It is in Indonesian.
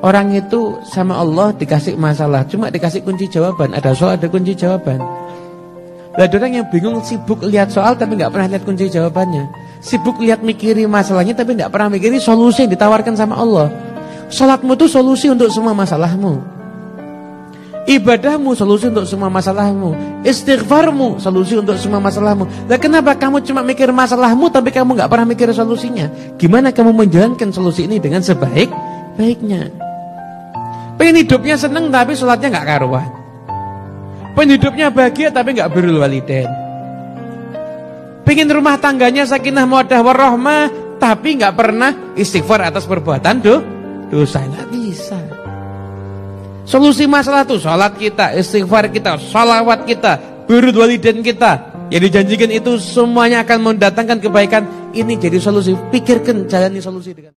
Orang itu sama Allah dikasih masalah, cuma dikasih kunci jawaban. Ada soal, ada kunci jawaban. Lah ada orang yang bingung sibuk lihat soal tapi nggak pernah lihat kunci jawabannya. Sibuk lihat mikiri masalahnya tapi nggak pernah mikiri solusi yang ditawarkan sama Allah. Salatmu itu solusi untuk semua masalahmu. Ibadahmu solusi untuk semua masalahmu. Istighfarmu solusi untuk semua masalahmu. Lah kenapa kamu cuma mikir masalahmu tapi kamu nggak pernah mikir solusinya? Gimana kamu menjalankan solusi ini dengan sebaik-baiknya? Pengen hidupnya seneng tapi sholatnya nggak karuan. Pengen hidupnya bahagia tapi nggak berul waliden. Pengen rumah tangganya sakinah mawadah warahmah tapi nggak pernah istighfar atas perbuatan do dosa nggak bisa. Solusi masalah tuh sholat kita, istighfar kita, sholawat kita, berul waliden kita. Yang dijanjikan itu semuanya akan mendatangkan kebaikan. Ini jadi solusi. Pikirkan jalani solusi dengan